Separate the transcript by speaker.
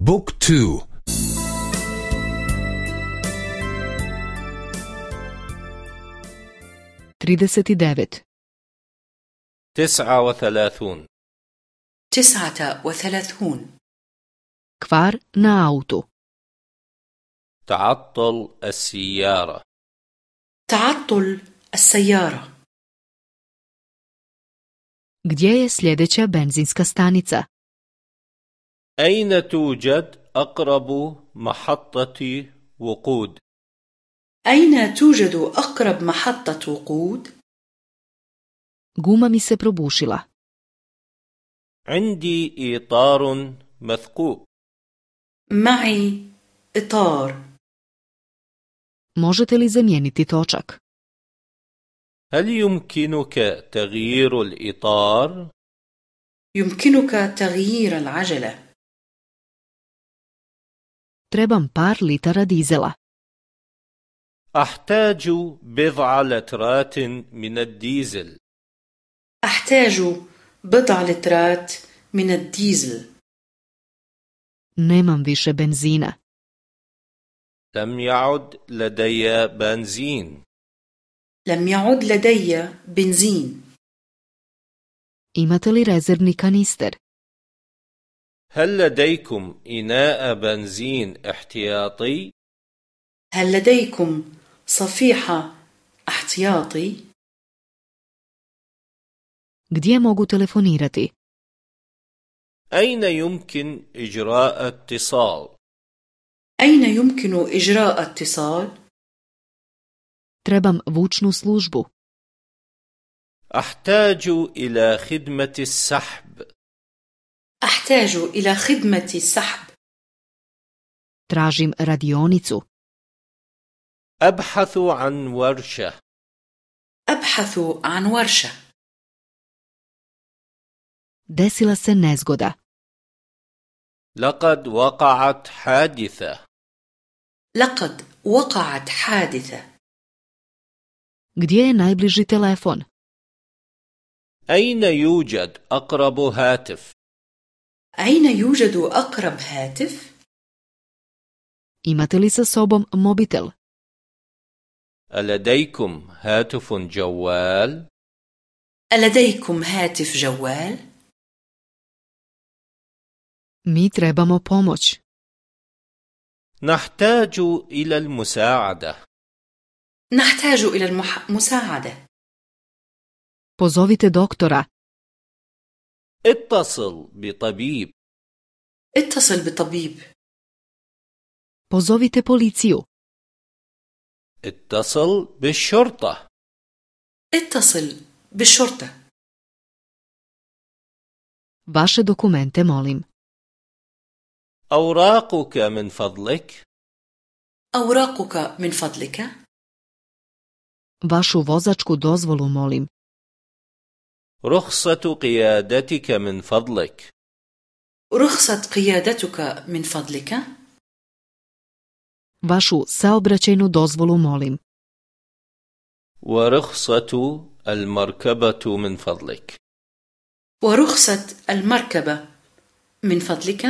Speaker 1: book two.
Speaker 2: trideset i devet
Speaker 3: تسعة وثلاثون.
Speaker 4: تسعة وثلاثون.
Speaker 2: Kvar na autu.
Speaker 3: تعطل السيارة.
Speaker 4: تعطل السيارة.
Speaker 2: جديه سليدة بنزينسكا ستانيسة
Speaker 3: أين توجد أقرب محطة وقود؟
Speaker 4: أين توجد أقرب محطة وقود؟
Speaker 2: guma mi se probušila
Speaker 3: عندي إطار مثقوب
Speaker 4: معي إطار
Speaker 2: možete li zamijeniti točak
Speaker 3: هل يمكنك تغيير الإطار؟
Speaker 4: يمكنك تغيير العجلة
Speaker 2: trebam par litara dizela.
Speaker 3: أحتاج بضع لترات من الديزل.
Speaker 4: أحتاج بضع لترات من الديزل.
Speaker 2: Nemam više benzina.
Speaker 3: لم يعد لدي بنزين.
Speaker 4: لم يعد لدي بنزين.
Speaker 2: Imate li rezervni kanister?
Speaker 3: هل لديكم إناء بنزين احتياطي؟
Speaker 4: هل لديكم صفيحة احتياطي؟
Speaker 2: gdje mogu telefonirati
Speaker 3: أين يمكن إجراء اتصال؟
Speaker 4: أين يمكن إجراء اتصال؟
Speaker 2: trebam vučnu službu
Speaker 3: أحتاج إلى خدمة السحب
Speaker 4: أحتاج إلى خدمة السحب
Speaker 2: tražim radionicu
Speaker 3: أبحث عن ورشة.
Speaker 4: أبحث عن ورشة.
Speaker 2: desila se nezgoda
Speaker 3: لقد وقعت حادثة.
Speaker 4: لقد وقعت حادثة.
Speaker 2: Gdje je najbliži telefon?
Speaker 3: أين يوجد أقرب هاتف؟
Speaker 4: أين يوجد أقرب هاتف؟
Speaker 2: imate li sa sobom mobitel
Speaker 3: ألديكم هاتف جوال؟
Speaker 4: ألديكم هاتف جوال؟
Speaker 2: mi trebamo pomoć
Speaker 3: نحتاج إلى المساعدة
Speaker 4: نحتاج إلى المساعدة
Speaker 2: pozovite doktora
Speaker 3: اتصل بطبيب.
Speaker 4: اتصل بطبيب.
Speaker 2: Pozovite policiju
Speaker 3: اتصل بالشرطة.
Speaker 4: اتصل بالشرطة.
Speaker 2: Vaše dokumente molim
Speaker 3: أوراقك من فضلك.
Speaker 4: أوراقك من فضلك.
Speaker 2: Vašu vozačku dozvolu molim
Speaker 3: رخصة قيادتك من فضلك.
Speaker 4: رخصة قيادتك من فضلك.
Speaker 2: Vašu saobraćajnu dozvolu molim.
Speaker 3: ورخصة المركبة من فضلك.
Speaker 4: ورخصة المركبة من فضلك.